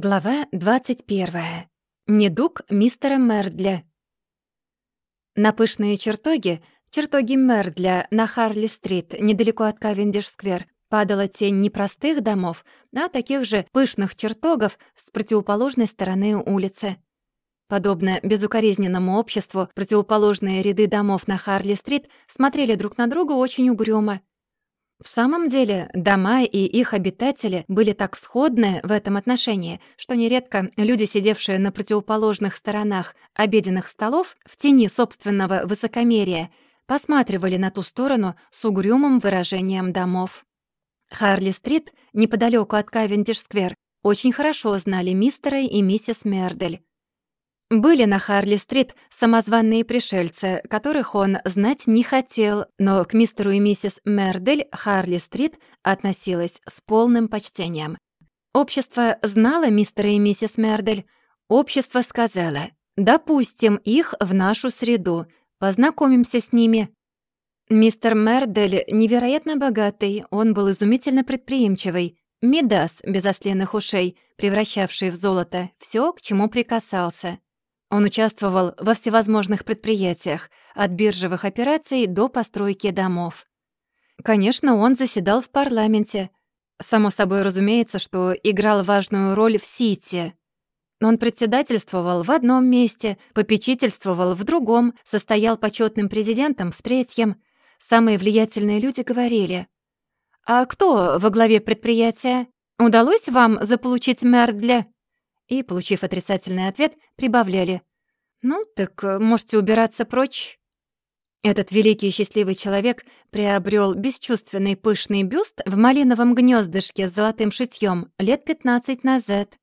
Глава 21. Недуг мистера Мердля. На пышные чертоги, чертоги Мердля на Харли-стрит, недалеко от Кавендиш-сквер, падала тень не простых домов, а таких же пышных чертогов с противоположной стороны улицы. Подобно безукоризненному обществу, противоположные ряды домов на Харли-стрит смотрели друг на друга очень угрюмо. В самом деле, дома и их обитатели были так сходны в этом отношении, что нередко люди, сидевшие на противоположных сторонах обеденных столов в тени собственного высокомерия, посматривали на ту сторону с угрюмым выражением домов. Харли-стрит, неподалеку от Кавендиш-сквер, очень хорошо знали мистера и миссис Мердель. Были на Харли-стрит самозванные пришельцы, которых он знать не хотел, но к мистеру и миссис Мердель Харли-стрит относилась с полным почтением. Общество знало мистера и миссис Мердель. Общество сказало «Допустим их в нашу среду, познакомимся с ними». Мистер Мердель невероятно богатый, он был изумительно предприимчивый, Мидас без ослиных ушей, превращавший в золото все, к чему прикасался. Он участвовал во всевозможных предприятиях, от биржевых операций до постройки домов. Конечно, он заседал в парламенте. Само собой разумеется, что играл важную роль в Сити. Он председательствовал в одном месте, попечительствовал в другом, состоял почетным президентом в третьем. Самые влиятельные люди говорили. «А кто во главе предприятия? Удалось вам заполучить мэр для...» и, получив отрицательный ответ, прибавляли. «Ну, так э, можете убираться прочь». Этот великий и счастливый человек приобрел бесчувственный пышный бюст в малиновом гнездышке с золотым шитьем лет 15 назад.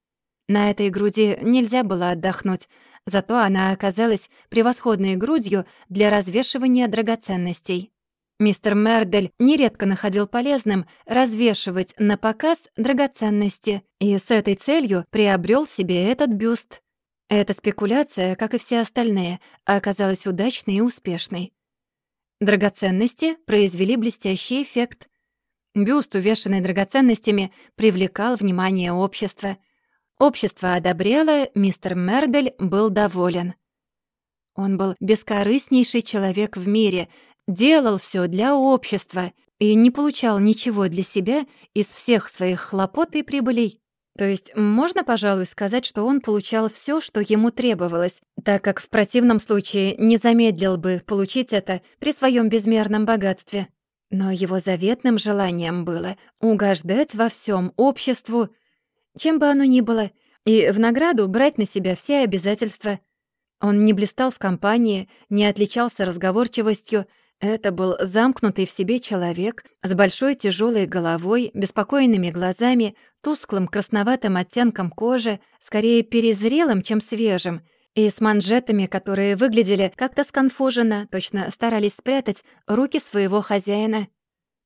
На этой груди нельзя было отдохнуть, зато она оказалась превосходной грудью для развешивания драгоценностей. Мистер Мердель нередко находил полезным развешивать на показ драгоценности и с этой целью приобрел себе этот бюст. Эта спекуляция, как и все остальные, оказалась удачной и успешной. Драгоценности произвели блестящий эффект. Бюст, увешанный драгоценностями, привлекал внимание общества. Общество одобряло, мистер Мердель был доволен. Он был бескорыстнейший человек в мире, делал все для общества и не получал ничего для себя из всех своих хлопот и прибылей. То есть можно, пожалуй, сказать, что он получал все, что ему требовалось, так как в противном случае не замедлил бы получить это при своем безмерном богатстве. Но его заветным желанием было угождать во всем обществу, чем бы оно ни было, и в награду брать на себя все обязательства. Он не блистал в компании, не отличался разговорчивостью, это был замкнутый в себе человек с большой тяжелой головой, беспокойными глазами, тусклым красноватым оттенком кожи, скорее перезрелым, чем свежим, и с манжетами, которые выглядели как-то сконфуженно, точно старались спрятать руки своего хозяина.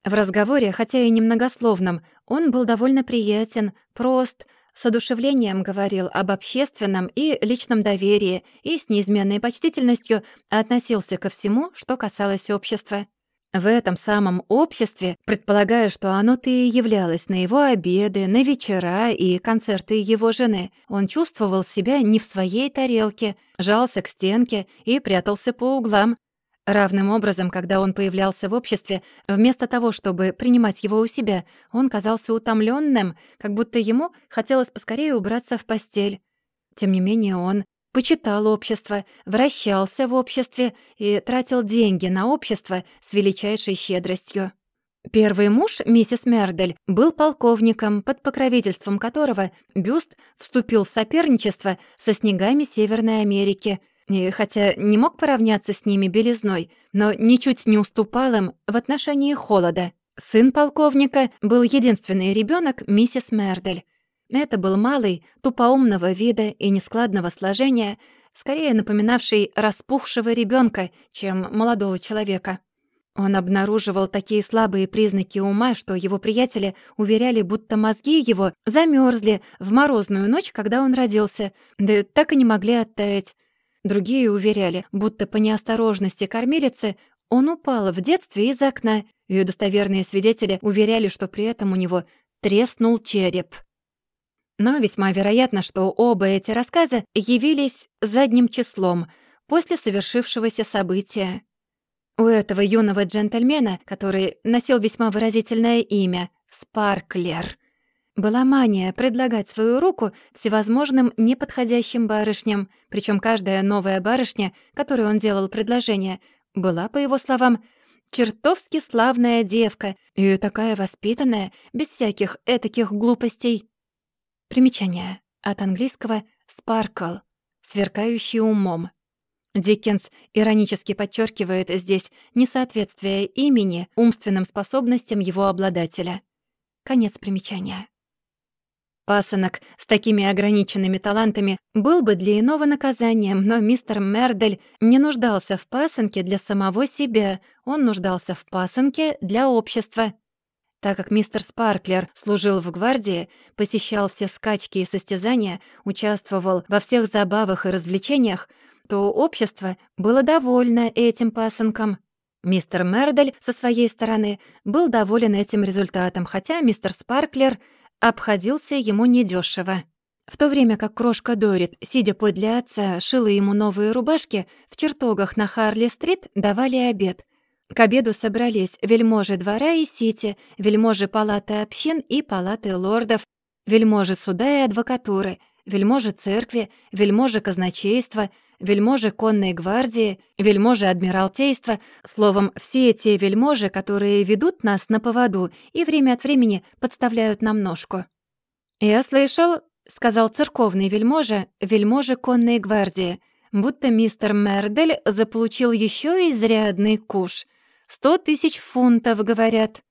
В разговоре, хотя и немногословном, он был довольно приятен, прост, с одушевлением говорил об общественном и личном доверии и с неизменной почтительностью относился ко всему, что касалось общества. В этом самом обществе, предполагая, что оно-то и являлось на его обеды, на вечера и концерты его жены, он чувствовал себя не в своей тарелке, жался к стенке и прятался по углам, Равным образом, когда он появлялся в обществе, вместо того, чтобы принимать его у себя, он казался утомленным, как будто ему хотелось поскорее убраться в постель. Тем не менее он почитал общество, вращался в обществе и тратил деньги на общество с величайшей щедростью. Первый муж, миссис Мердель, был полковником, под покровительством которого Бюст вступил в соперничество со снегами Северной Америки — и хотя не мог поравняться с ними белизной, но ничуть не уступал им в отношении холода. Сын полковника был единственный ребенок миссис Мердель. Это был малый, тупоумного вида и нескладного сложения, скорее напоминавший распухшего ребенка, чем молодого человека. Он обнаруживал такие слабые признаки ума, что его приятели уверяли, будто мозги его замерзли в морозную ночь, когда он родился, да так и не могли оттаять. Другие уверяли, будто по неосторожности кормилицы он упал в детстве из окна, и достоверные свидетели уверяли, что при этом у него треснул череп. Но весьма вероятно, что оба эти рассказа явились задним числом после совершившегося события. У этого юного джентльмена, который носил весьма выразительное имя — Спарклер, была мания предлагать свою руку всевозможным неподходящим барышням, причем каждая новая барышня, которой он делал предложение, была, по его словам, чертовски славная девка и такая воспитанная, без всяких этаких глупостей. Примечание. От английского «sparkle» — «сверкающий умом». Диккенс иронически подчеркивает здесь несоответствие имени умственным способностям его обладателя. Конец примечания. Пасынок с такими ограниченными талантами был бы для иного наказанием, но мистер Мердель не нуждался в пасынке для самого себя, он нуждался в пасынке для общества. Так как мистер Спарклер служил в гвардии, посещал все скачки и состязания, участвовал во всех забавах и развлечениях, то общество было довольно этим пасынком. Мистер Мердель со своей стороны был доволен этим результатом, хотя мистер Спарклер — обходился ему недешево. В то время как крошка Дорит, сидя подле отца, шила ему новые рубашки, в чертогах на Харли-стрит давали обед. К обеду собрались вельможи двора и сити, вельможи палаты общин и палаты лордов, вельможи суда и адвокатуры, вельможи церкви, вельможи казначейства, вельможи конной гвардии, вельможи адмиралтейства, словом, все те вельможи, которые ведут нас на поводу и время от времени подставляют нам ножку. «Я слышал», — сказал церковный вельможа, вельможи конной гвардии, будто мистер Мердель заполучил еще изрядный куш. «Сто тысяч фунтов, говорят».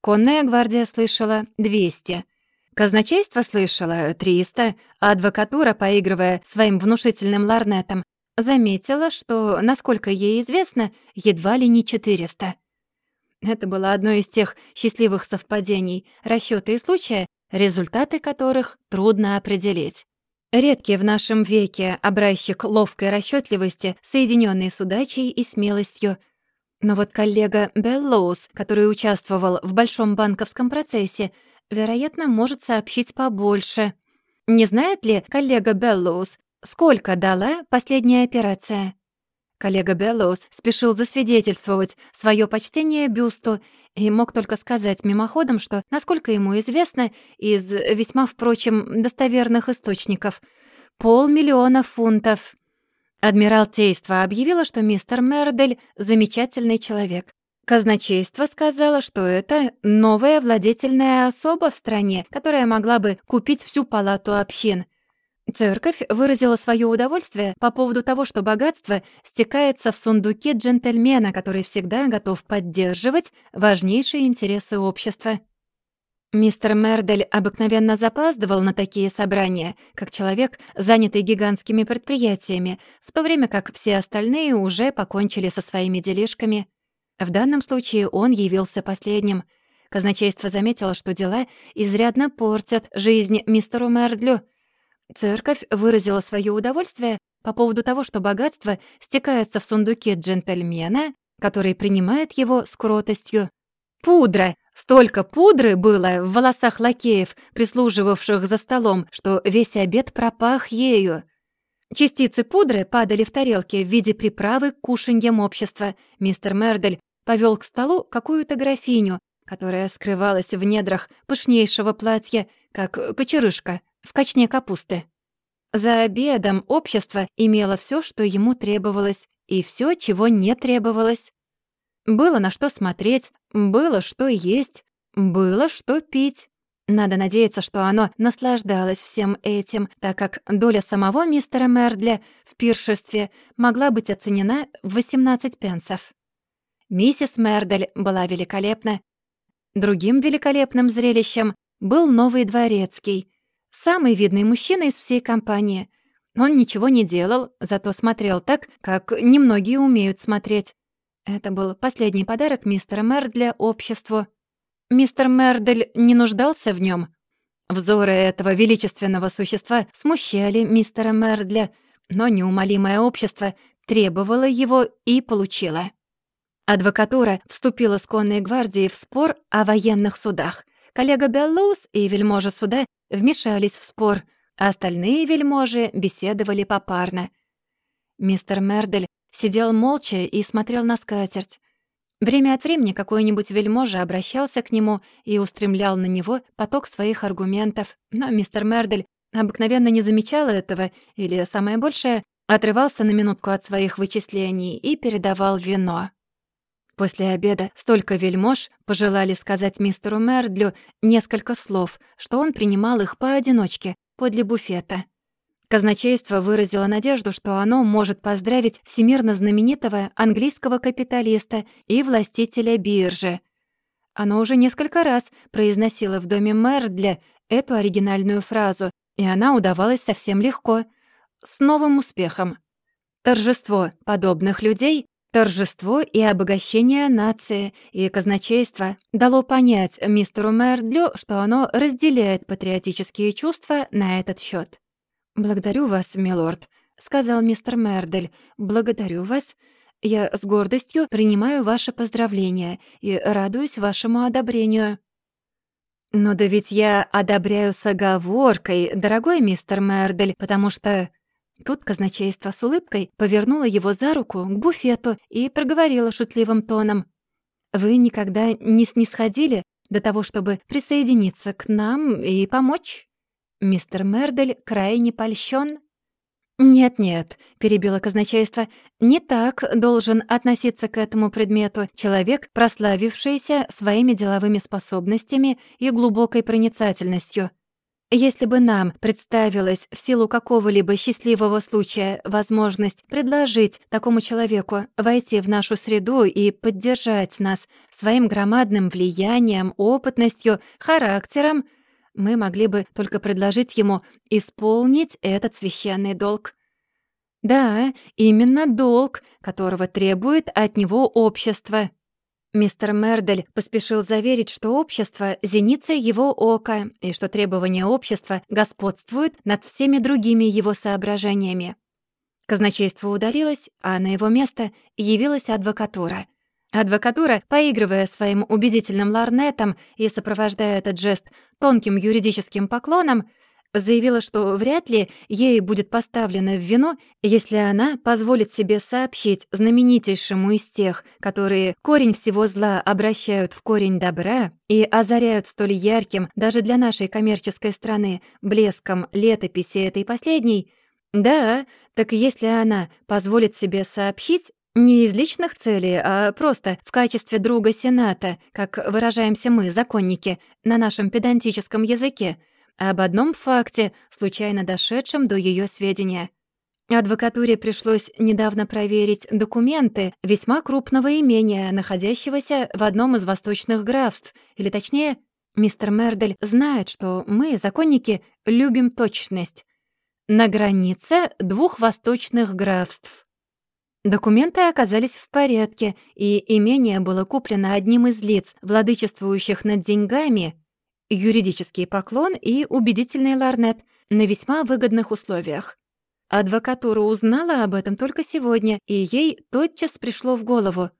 Конная гвардия слышала «двести». Казначейство слышало «триста», а адвокатура, поигрывая своим внушительным ларнетом, заметила, что, насколько ей известно, едва ли не 400. Это было одно из тех счастливых совпадений, расчёты и случая, результаты которых трудно определить. Редкий в нашем веке образчик ловкой расчётливости, соединённый с удачей и смелостью. Но вот коллега Беллоус, который участвовал в большом банковском процессе, вероятно, может сообщить побольше. Не знает ли коллега Беллоус, Сколько дала последняя операция? Коллега Беллоус спешил засвидетельствовать свое почтение бюсту и мог только сказать мимоходом, что, насколько ему известно, из весьма, впрочем, достоверных источников, полмиллиона фунтов. Адмиралтейство объявило, что мистер Мердель — замечательный человек. Казначейство сказало, что это новая владетельная особа в стране, которая могла бы купить всю палату общин — Церковь выразила свое удовольствие по поводу того, что богатство стекается в сундуке джентльмена, который всегда готов поддерживать важнейшие интересы общества. Мистер Мердель обыкновенно запаздывал на такие собрания, как человек, занятый гигантскими предприятиями, в то время как все остальные уже покончили со своими делишками. В данном случае он явился последним. Казначейство заметило, что дела изрядно портят жизнь мистеру Мердлю — Церковь выразила свое удовольствие по поводу того, что богатство стекается в сундуке джентльмена, который принимает его с кротостью. Пудра! Столько пудры было в волосах лакеев, прислуживавших за столом, что весь обед пропах ею. Частицы пудры падали в тарелки в виде приправы к кушаньям общества. Мистер Мердель повел к столу какую-то графиню, которая скрывалась в недрах пышнейшего платья, как кочерышка в качне капусты. За обедом общество имело все, что ему требовалось, и все, чего не требовалось. Было на что смотреть, было что есть, было что пить. Надо надеяться, что оно наслаждалось всем этим, так как доля самого мистера Мердля в пиршестве могла быть оценена в 18 пенсов. Миссис Мердель была великолепна. Другим великолепным зрелищем был новый дворецкий, Самый видный мужчина из всей компании. Он ничего не делал, зато смотрел так, как немногие умеют смотреть. Это был последний подарок мистера Мердля обществу. Мистер Мердель не нуждался в нем. Взоры этого величественного существа смущали мистера Мердля, но неумолимое общество требовало его и получило. Адвокатура вступила с конной гвардией в спор о военных судах. Коллега Беллоус и вельможа суда вмешались в спор, а остальные вельможи беседовали попарно. Мистер Мердель сидел молча и смотрел на скатерть. Время от времени какой-нибудь вельможа обращался к нему и устремлял на него поток своих аргументов, но мистер Мердель обыкновенно не замечал этого или, самое большее, отрывался на минутку от своих вычислений и передавал вино. После обеда столько вельмож пожелали сказать мистеру Мердлю несколько слов, что он принимал их поодиночке подле буфета. Казначейство выразило надежду, что оно может поздравить всемирно знаменитого английского капиталиста и властителя биржи. Оно уже несколько раз произносило в доме Мердля эту оригинальную фразу, и она удавалась совсем легко, с новым успехом. Торжество подобных людей Торжество и обогащение нации и казначейства дало понять мистеру Мердлю, что оно разделяет патриотические чувства на этот счет. «Благодарю вас, милорд», — сказал мистер Мердель. «Благодарю вас. Я с гордостью принимаю ваше поздравление и радуюсь вашему одобрению». «Но да ведь я одобряю с оговоркой, дорогой мистер Мердель, потому что Тут казначейство с улыбкой повернуло его за руку к буфету и проговорило шутливым тоном. «Вы никогда не снисходили до того, чтобы присоединиться к нам и помочь?» Мистер Мердель крайне польщен. «Нет-нет», — перебило казначейство, — «не так должен относиться к этому предмету человек, прославившийся своими деловыми способностями и глубокой проницательностью. Если бы нам представилась в силу какого-либо счастливого случая возможность предложить такому человеку войти в нашу среду и поддержать нас своим громадным влиянием, опытностью, характером, мы могли бы только предложить ему исполнить этот священный долг. Да, именно долг, которого требует от него общество. Мистер Мердель поспешил заверить, что общество — зеница его ока, и что требования общества господствуют над всеми другими его соображениями. Казначейство удалилось, а на его место явилась адвокатура. Адвокатура, поигрывая своим убедительным ларнетом и сопровождая этот жест тонким юридическим поклоном, заявила, что вряд ли ей будет поставлено в вину, если она позволит себе сообщить знаменитейшему из тех, которые корень всего зла обращают в корень добра и озаряют столь ярким даже для нашей коммерческой страны блеском летописи этой последней, да, так если она позволит себе сообщить, не из личных целей, а просто в качестве друга Сената, как выражаемся мы, законники, на нашем педантическом языке — об одном факте, случайно дошедшем до ее сведения. Адвокатуре пришлось недавно проверить документы весьма крупного имения, находящегося в одном из восточных графств, или точнее, мистер Мердель знает, что мы, законники, любим точность. На границе двух восточных графств. Документы оказались в порядке, и имение было куплено одним из лиц, владычествующих над деньгами, юридический поклон и убедительный ларнет на весьма выгодных условиях. Адвокатура узнала об этом только сегодня, и ей тотчас пришло в голову.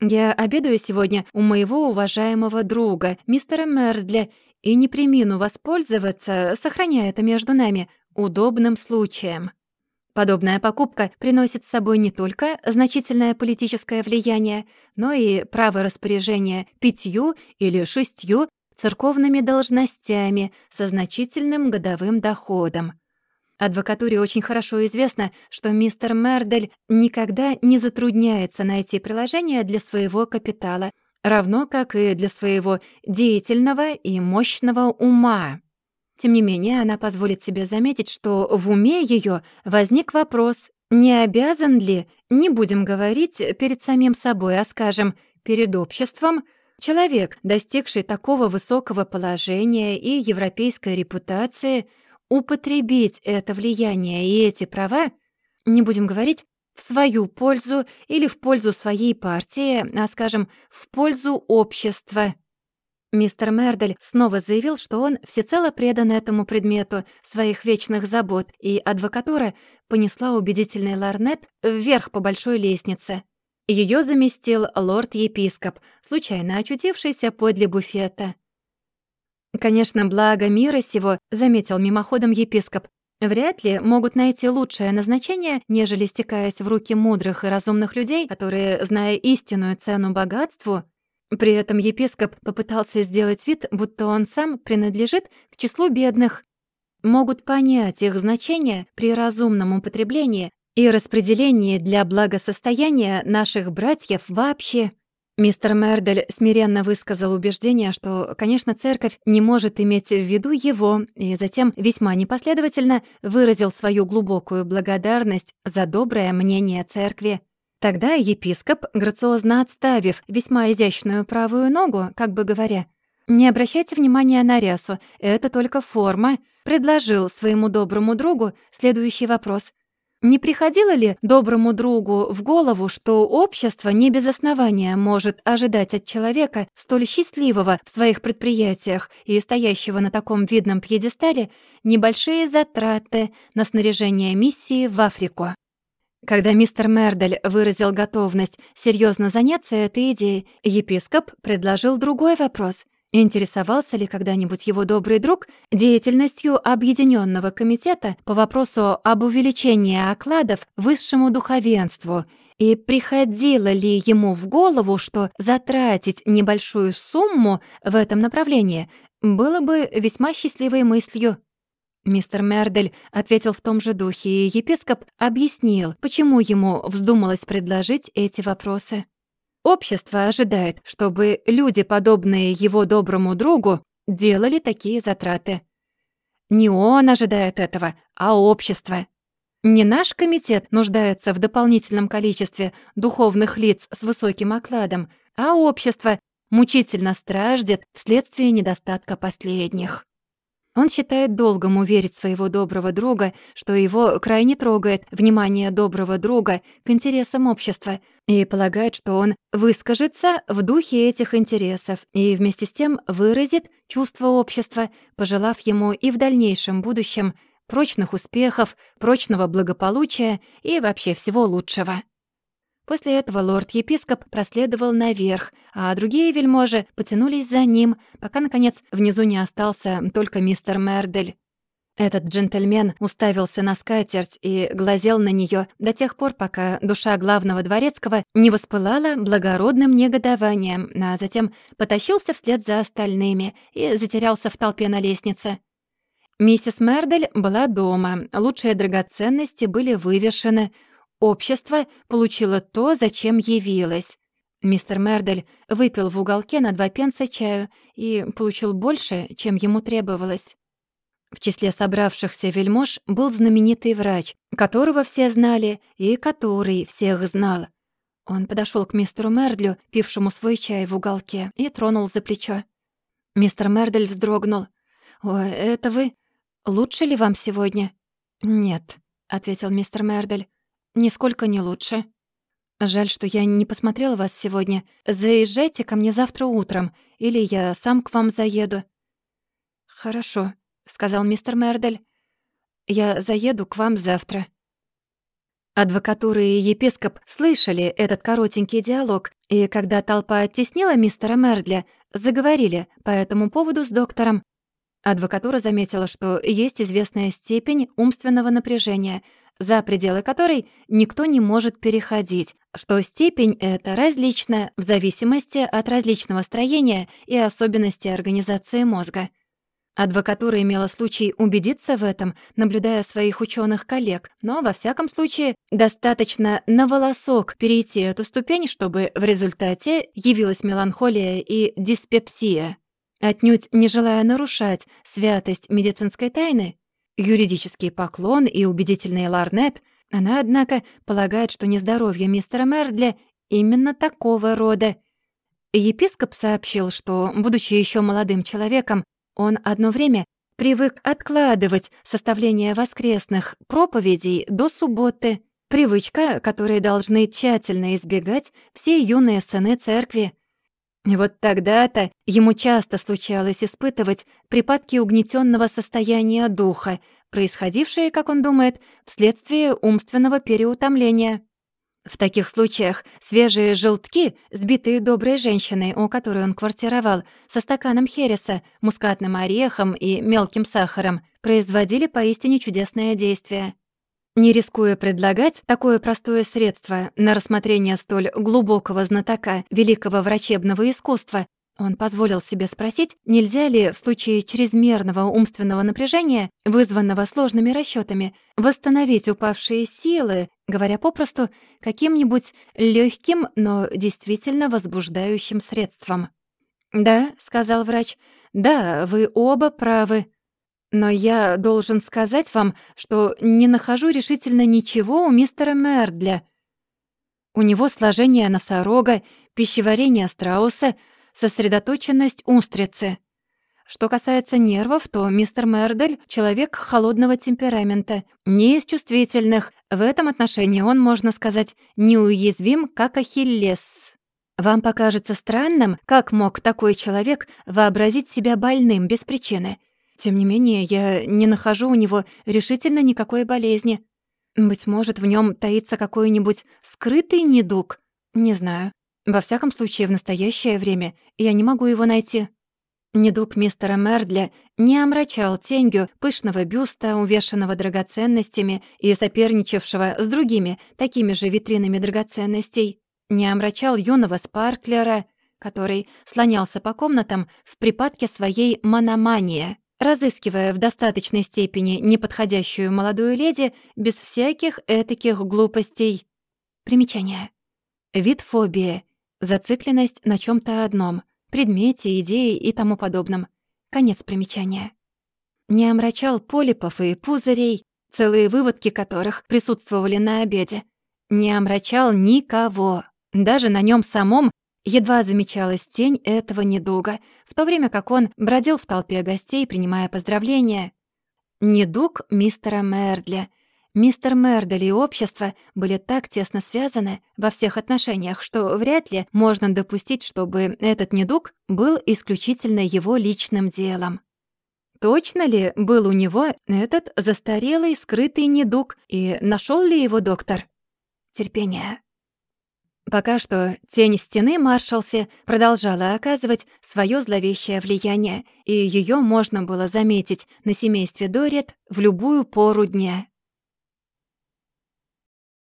«Я обедаю сегодня у моего уважаемого друга, мистера Мердля, и не примину воспользоваться, сохраняя это между нами, удобным случаем». Подобная покупка приносит с собой не только значительное политическое влияние, но и право распоряжения пятью или шестью церковными должностями со значительным годовым доходом. Адвокатуре очень хорошо известно, что мистер Мердель никогда не затрудняется найти приложение для своего капитала, равно как и для своего деятельного и мощного ума. Тем не менее, она позволит себе заметить, что в уме ее возник вопрос, не обязан ли, не будем говорить перед самим собой, а скажем, перед обществом, Человек, достигший такого высокого положения и европейской репутации, употребить это влияние и эти права, не будем говорить, в свою пользу или в пользу своей партии, а, скажем, в пользу общества. Мистер Мердель снова заявил, что он всецело предан этому предмету своих вечных забот, и адвокатура понесла убедительный ларнет вверх по большой лестнице. Ее заместил лорд-епископ, случайно очутившийся подле буфета. Конечно, благо мира сего, заметил мимоходом епископ, вряд ли могут найти лучшее назначение, нежели стекаясь в руки мудрых и разумных людей, которые, зная истинную цену богатству, при этом епископ попытался сделать вид, будто он сам принадлежит к числу бедных, могут понять их значение при разумном употреблении и распределении для благосостояния наших братьев вообще. Мистер Мердель смиренно высказал убеждение, что, конечно, церковь не может иметь в виду его, и затем весьма непоследовательно выразил свою глубокую благодарность за доброе мнение церкви. Тогда епископ, грациозно отставив весьма изящную правую ногу, как бы говоря, «Не обращайте внимания на рясу, это только форма», предложил своему доброму другу следующий вопрос. Не приходило ли доброму другу в голову, что общество не без основания может ожидать от человека, столь счастливого в своих предприятиях и стоящего на таком видном пьедестале, небольшие затраты на снаряжение миссии в Африку? Когда мистер Мердель выразил готовность серьезно заняться этой идеей, епископ предложил другой вопрос. Интересовался ли когда-нибудь его добрый друг деятельностью Объединенного комитета по вопросу об увеличении окладов высшему духовенству и приходило ли ему в голову, что затратить небольшую сумму в этом направлении было бы весьма счастливой мыслью? Мистер Мердель ответил в том же духе, и епископ объяснил, почему ему вздумалось предложить эти вопросы. Общество ожидает, чтобы люди, подобные его доброму другу, делали такие затраты. Не он ожидает этого, а общество. Не наш комитет нуждается в дополнительном количестве духовных лиц с высоким окладом, а общество мучительно страждет вследствие недостатка последних. Он считает долгом уверить своего доброго друга, что его крайне трогает внимание доброго друга к интересам общества, и полагает, что он выскажется в духе этих интересов и вместе с тем выразит чувство общества, пожелав ему и в дальнейшем будущем прочных успехов, прочного благополучия и вообще всего лучшего. После этого лорд-епископ проследовал наверх, а другие вельможи потянулись за ним, пока, наконец, внизу не остался только мистер Мердель. Этот джентльмен уставился на скатерть и глазел на нее до тех пор, пока душа главного дворецкого не воспылала благородным негодованием, а затем потащился вслед за остальными и затерялся в толпе на лестнице. Миссис Мердель была дома, лучшие драгоценности были вывешены — Общество получило то, зачем явилось. Мистер Мердель выпил в уголке на два пенса чаю и получил больше, чем ему требовалось. В числе собравшихся вельмож был знаменитый врач, которого все знали и который всех знал. Он подошел к мистеру Мердлю, пившему свой чай в уголке, и тронул за плечо. Мистер Мердель вздрогнул. «О, это вы? Лучше ли вам сегодня?» «Нет», — ответил мистер Мердель. «Нисколько не лучше. Жаль, что я не посмотрела вас сегодня. Заезжайте ко мне завтра утром, или я сам к вам заеду». «Хорошо», — сказал мистер Мердель. «Я заеду к вам завтра». Адвокатура и епископ слышали этот коротенький диалог, и когда толпа оттеснила мистера Мердля, заговорили по этому поводу с доктором. Адвокатура заметила, что есть известная степень умственного напряжения — за пределы которой никто не может переходить, что степень эта различна в зависимости от различного строения и особенностей организации мозга. Адвокатура имела случай убедиться в этом, наблюдая своих ученых коллег, но, во всяком случае, достаточно на волосок перейти эту ступень, чтобы в результате явилась меланхолия и диспепсия. Отнюдь не желая нарушать святость медицинской тайны, юридический поклон и убедительный ларнет, она, однако, полагает, что нездоровье мистера Мердля именно такого рода. Епископ сообщил, что, будучи еще молодым человеком, он одно время привык откладывать составление воскресных проповедей до субботы, привычка, которой должны тщательно избегать все юные сыны церкви. Вот тогда-то ему часто случалось испытывать припадки угнетенного состояния духа, происходившие, как он думает, вследствие умственного переутомления. В таких случаях свежие желтки, сбитые доброй женщиной, у которой он квартировал, со стаканом хереса, мускатным орехом и мелким сахаром, производили поистине чудесное действие. Не рискуя предлагать такое простое средство на рассмотрение столь глубокого знатока великого врачебного искусства, он позволил себе спросить, нельзя ли в случае чрезмерного умственного напряжения, вызванного сложными расчетами, восстановить упавшие силы, говоря попросту, каким-нибудь легким, но действительно возбуждающим средством. «Да», — сказал врач, — «да, вы оба правы. Но я должен сказать вам, что не нахожу решительно ничего у мистера Мердля. У него сложение носорога, пищеварение страуса — сосредоточенность устрицы. Что касается нервов, то мистер Мердель — человек холодного темперамента, не из чувствительных. В этом отношении он, можно сказать, неуязвим, как Ахиллес. Вам покажется странным, как мог такой человек вообразить себя больным без причины. Тем не менее, я не нахожу у него решительно никакой болезни. Быть может, в нем таится какой-нибудь скрытый недуг. Не знаю. Во всяком случае, в настоящее время я не могу его найти. Недуг мистера Мердля не омрачал тенью пышного бюста, увешанного драгоценностями и соперничавшего с другими такими же витринами драгоценностей, не омрачал юного Спарклера, который слонялся по комнатам в припадке своей мономании, разыскивая в достаточной степени неподходящую молодую леди без всяких этаких глупостей. Примечание. Вид фобии — Зацикленность на чем то одном, предмете, идее и тому подобном. Конец примечания. Не омрачал полипов и пузырей, целые выводки которых присутствовали на обеде. Не омрачал никого. Даже на нем самом едва замечалась тень этого недуга, в то время как он бродил в толпе гостей, принимая поздравления. Недуг мистера Мердля — Мистер Мердели и общество были так тесно связаны во всех отношениях, что вряд ли можно допустить, чтобы этот недуг был исключительно его личным делом. Точно ли был у него этот застарелый скрытый недуг, и нашел ли его доктор? Терпение. Пока что тень стены Маршалси продолжала оказывать свое зловещее влияние, и ее можно было заметить на семействе Дорит в любую пору дня.